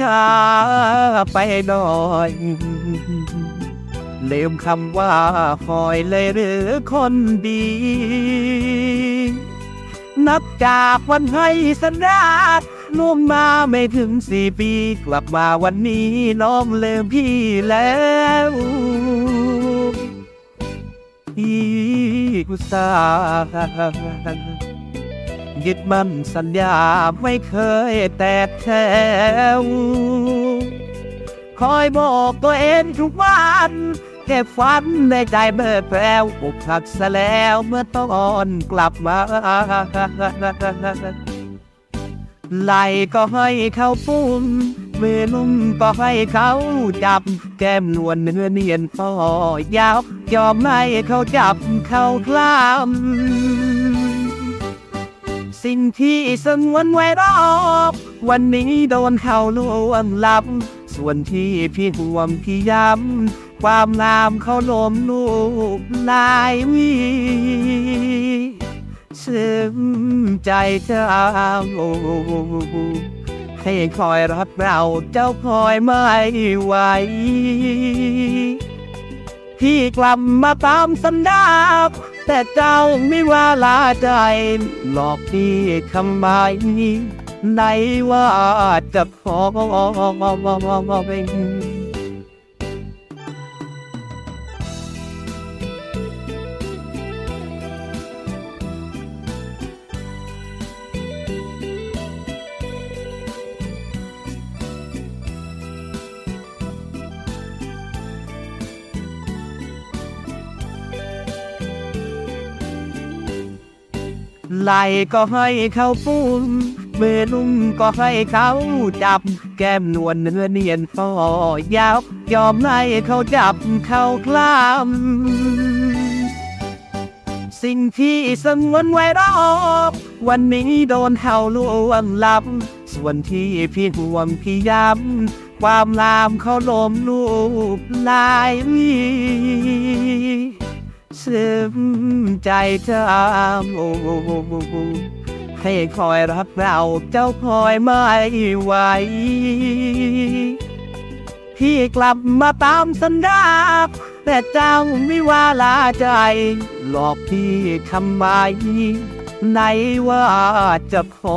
ช้าไปหน่อยลืมคำว่าคอยเลยหรือคนดี นับจากวันให้สัญญาล่วงมาไม่ถึงสี่ปี กลับมาวันนี้น้องลืมพี่แล้วพี่กุศล ยึดมั่นสัญญาไม่เคยแตกแถวคอยบอกตัวเองทุกวันแค่ฝันในใจเมื่อแปลวอกหักซะแล้วเมื่อตอนกลับมาไหลก็ให้เขาปุ้มมือนุ่มก็ให้เขาจับ แก้มนวลเนื้อเนียนพอยาวยอมให้เขาจับเขาคลำ สิ่งที่สงวนไว้รอบ วันนี้โดนเขาล่วงลับ ส่วนที่พี่ห่วงพี่ย้ำ ความงามเขาลมลูกลายวีซึ้งใจเจ้าให้คอยรักเราเจ้าคอยไม่ไหว พี่กลับมาตามสัญญาแต่เจ้าไม่ว่าลาใจ หลอกพี่ทำไมไหนว่าจะขอเป็น ไหลก็ให้เขาปุ้มมือนุ่มก็ให้เขาจับ แก้มนวลเนื้อเนียนฟอยาว ยอมให้เขาจับเขาคลำสิ่งที่สงวนไว้รอบวันนี้โดนเขาล่วงลับ ส่วนที่พี่ห่วงพี่ย้ำความลามเขาลมลูกลายวี ซึ้งใจเจ้าให้คอยรักเราเจ้าคอยไม่ไหว พี่กลับมาตามสัญญาแต่เจ้าไม่ว่าลาใจ หลอกพี่ทำไมไหนว่าจะพอ